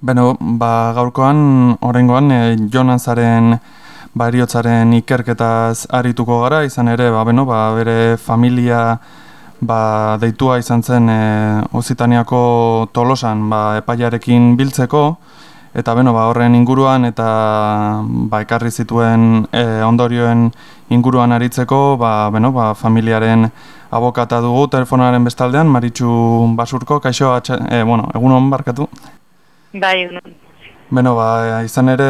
Beno, ba, gaurkoan, horrengoan, e, Jonasaren ba, eriotzaren ikerketaz arituko gara, izan ere, ba, beno, ba, bere familia ba, deitua izan zen e, Ozitaniako tolosan ba, epaiarekin biltzeko, eta beno, ba, horren inguruan eta ba, ekarri zituen e, ondorioen inguruan aritzeko, ba, beno, ba, familiaren abokata dugu telefonaren bestaldean, Maritxu Basurko, kaixo, atxe, e, bueno, egun hon barkatu? Bai, Beno, ba, izan ere,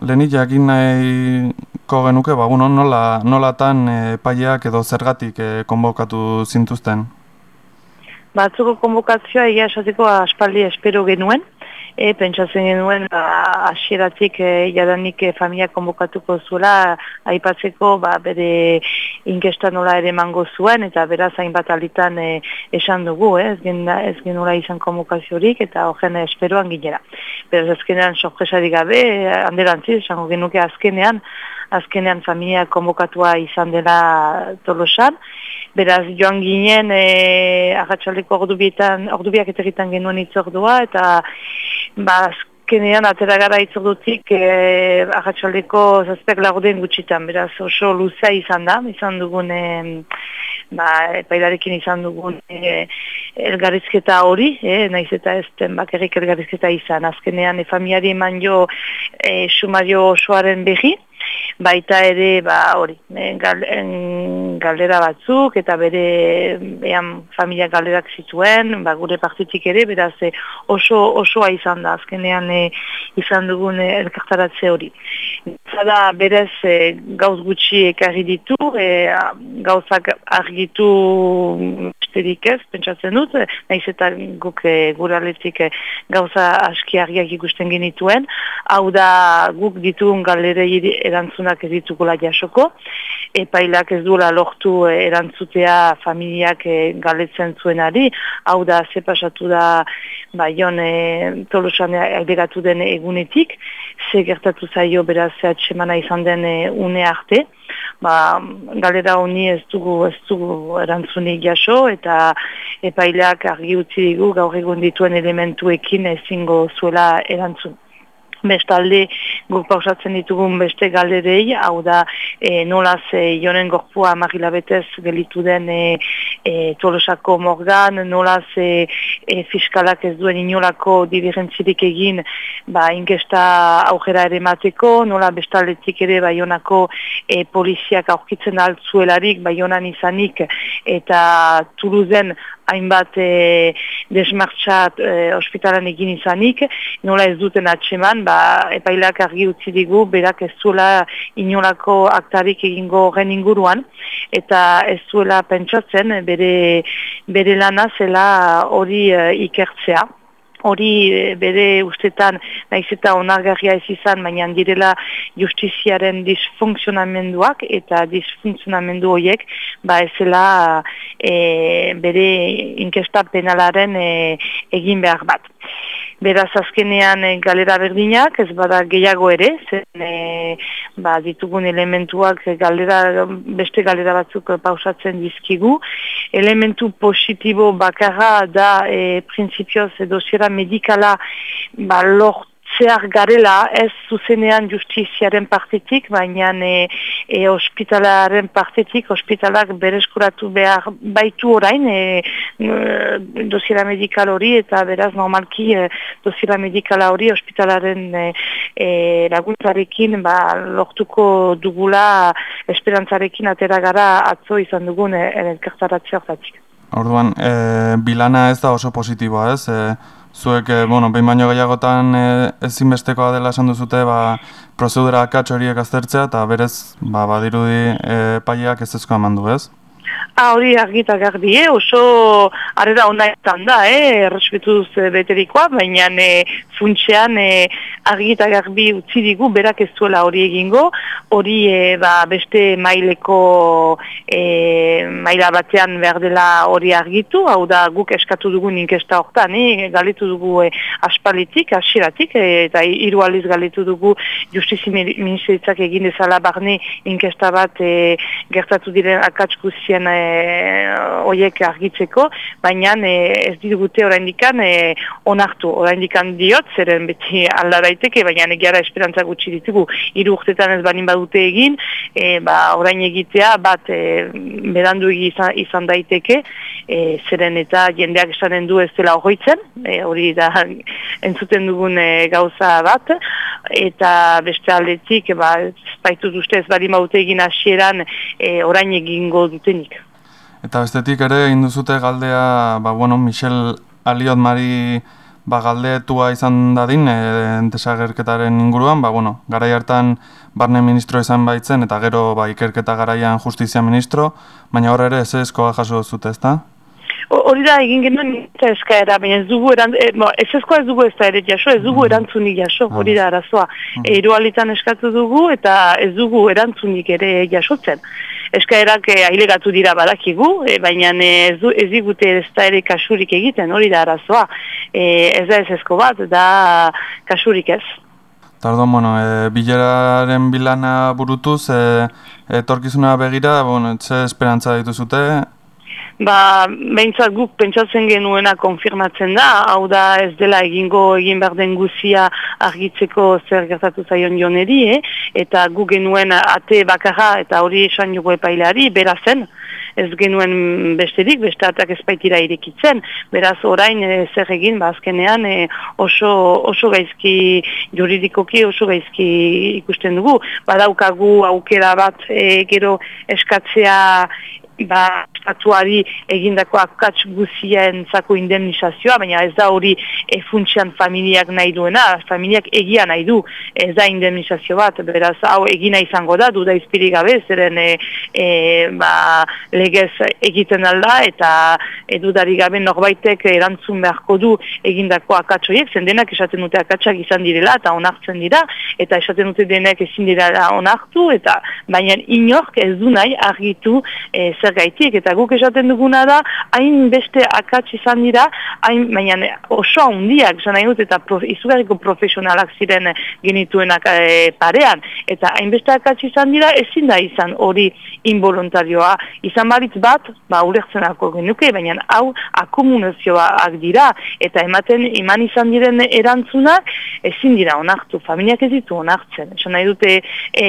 lehenik jakin nahiko genuke, ba, bueno, nola, nolatan epaileak edo zergatik e, konbokatu zintuzten? Batzuko konbokazioa egia esateko aspaldi espero genuen, e, pentsatzen genuen ba, asieratik e, jadanik e, familia konbokatuko zuela aipatzeko ba, bere inkesta nola ere mango zuen eta beraz hainbat alitan e, esan dugu, eh? ez, gen, ez genula izan konbokaziorik eta horren esperoan ginera. Beraz azkenean sorpresarik gabe, handerantzi, esango genuke azkenean, azkenean familia konbokatua izan dela tolosan, Beraz, joan ginen, e, ordubietan, ordubiak eterritan genuen itzordua, eta ba, azkenean atera gara itzordutik e, agatxaleko zazpek lagoden gutxitan, beraz oso luza izan da, izan dugun, e, ba, epailarekin izan dugun e, elgarrizketa hori, e, naiz eta ez den bakarrik elgarrizketa izan, azkenean e, familiari eman jo e, sumario osoaren behi, baita ere ba hori gal, galdera batzuk eta bere ean familia galderak zituen ba, gure partitik ere beraz e, oso osoa izan da azkenean e, izan dugun elkartaratze hori. Zada berez e, gauz gutxi ekarri ditu e, gauzak argitu besterik ez, pentsatzen dut, nahiz eta guk e, gura e, gauza aski argiak ikusten genituen, hau da guk ditugun galerei erantzunak ez ditukola jasoko, epailak ez duela lortu erantzutea familiak e, galetzen zuenari, hau da ze pasatu da baion e, tolosan den egunetik, ze gertatu zaio beraz atxemana izan den e, une arte, ba, galera honi ez dugu, ez dugu erantzunik jaso eta epaileak argi utzi digu gaur egun dituen elementuekin ezingo zuela erantzun. Bestalde guk pausatzen ditugun beste galderei, hau da e, nolaz e, jonen gorpua magilabetez gelitu den e, e, tolosako morgan, nolaz e, e, fiskalak ez duen inolako diverentzirik egin ba, inkesta aujera ere mateko, nola bestaldetik ere baionako e, poliziak aurkitzen altzuelarik baionan izanik eta Tuluzen hainbat e, desmartxat e, ospitalan egin izanik, nola ez duten atseman, ba, epailak argi utzi digu, berak ez zuela inolako aktarik egingo gen inguruan, eta ez zuela pentsatzen bere, bere lana zela hori e, ikertzea hori eh, bere ustetan naiz eta onargarria ez izan, baina direla justiziaren disfunksionamenduak eta disfunksionamendu horiek ba ezela e, bere inkesta penalaren e, egin behar bat. Beraz azkenean e, galera berdinak, ez bada gehiago ere, zen e, ba, ditugun elementuak galera, beste galera batzuk pausatzen dizkigu. Elementu positibo bakarra da e, prinsipioz edo zera medikala ba, lort zehar garela ez zuzenean justiziaren partetik, baina e, e, ospitalaren partetik, ospitalak berezkuratu behar baitu orain e, e, dosiera medikal hori eta beraz normalki e, dosiera medikala hori ospitalaren e, e, laguntzarekin ba, lortuko dugula esperantzarekin atera gara atzo izan dugun e, elkartaratzea hortatik. Orduan, e, bilana ez da oso positiboa ez? E, Zuek, eh, bueno, behin baino gehiagotan e, ezinbestekoa dela esan duzute, ba, prozedura akatz horiek aztertzea, eta berez, ba, badirudi e, paiak ez ezko emandu, ez? Ah, hori argita garbi, eh? oso arrera onda da, eh? errespetuz beterikoa, baina e, funtsean e, argita garbi utzi digu, berak ez duela hori egingo, hori e, ba, beste maileko e, maila batean behar dela hori argitu, hau da guk eskatu dugu inkesta hortan, e, galitu dugu e, aspalitik, asiratik, e, eta hiru aliz galitu dugu justizi ministeritzak egin dezala barne inkesta bat e, gertatu diren akatzkuzien e, oiek argitzeko, baina e, ez digute oraindikan e, onartu, oraindikan diot, zeren beti alda daiteke, baina egiara esperantza gutxi ditugu, hiru urtetan ez banin badute egin, e, ba, orain egitea bat e, berandu izan, izan daiteke, e, zeren eta jendeak esanen du ez dela hoitzen, e, hori da entzuten dugun e, gauza bat, eta beste aldetik, ba, baitu duzte ez bari maute egin hasieran e, orain egingo dutenik. Eta bestetik ere, induzute galdea, ba, bueno, Michel Aliot Mari ba, galdetua izan dadin, e, entesagerketaren inguruan, ba, bueno, garai hartan barne ministro izan baitzen, eta gero ba, ikerketa garaian justizia ministro, baina hor ere ez ezkoa jaso zute, ezta? Hori da egin genuen eta eskaera, baina ez dugu eran, e, ez ezkoa ez dugu ez da ere jaso, ez dugu erantzunik jaso, hori da arazoa. Mm. Eroalitan eskatu dugu eta ez dugu erantzunik ere jasotzen eskaerak eh, ailegatu dira badakigu, e, baina eh, ez, du, ez digute ez da ere kasurik egiten, hori da arazoa. E, ez da ez ezko bat, da kasurik ez. Tardon, bueno, e, bileraren bilana burutuz, e, etorkizuna begira, bueno, etxe esperantza dituzute, ba, behintzat guk pentsatzen genuena konfirmatzen da, hau da ez dela egingo egin behar den guzia argitzeko zer gertatu zaion joneri, eh? eta guk genuen ate bakarra eta hori esan jogo epaileari, berazen, ez genuen besterik, beste atak ezpaitira irekitzen, beraz orain e, zer egin, ba, azkenean e, oso, oso gaizki juridikoki oso gaizki ikusten dugu, badaukagu aukera bat e, gero eskatzea ba, estatuari egindako akats guzien zako indemnizazioa, baina ez da hori e, funtsian familiak nahi duena, familiak egia nahi du, ez da indemnizazio bat, beraz hau egina izango da, duda izpirik gabe, zeren e, e, ba, legez egiten alda, eta edudari gabe norbaitek erantzun beharko du egindako akatsoiek, zen denak esaten dute akatsak izan direla, eta onartzen dira, eta esaten dute denek ezin dira onartu, eta baina inork ez du nahi argitu e, zer gaitik, eta guk esaten duguna da, hain beste akats izan dira, hain, baina oso handiak, esan nahi eta prof, izugarriko profesionalak ziren genituenak e, parean, eta hain beste akats izan dira, ezin da izan hori involuntarioa, izan baritz bat, ba, ulertzenako genuke, baina hau akomunazioak dira, eta ematen iman izan diren erantzunak, ezin dira onartu, familiak ez ditu onartzen, esan nahi dute, e,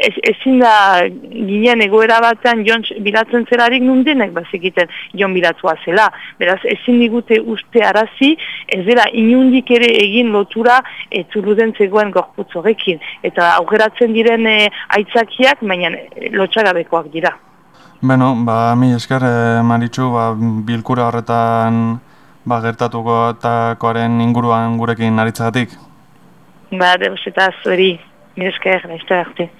ezin da ginen egoera batean jon bilatzen zelarik nundenek bazikiten jon bilatua zela. Beraz, ezin digute uste arazi, ez dela inundik ere egin lotura etzuluden zegoen gorputz horrekin. Eta aukeratzen diren e, aitzakiak, baina e, lotxagabekoak dira. Beno, ba, mi esker, e, Maritxu, ba, bilkura horretan ba, gertatuko takoaren inguruan gurekin aritzagatik. Ba, eta zuri, mi esker, naizte arte.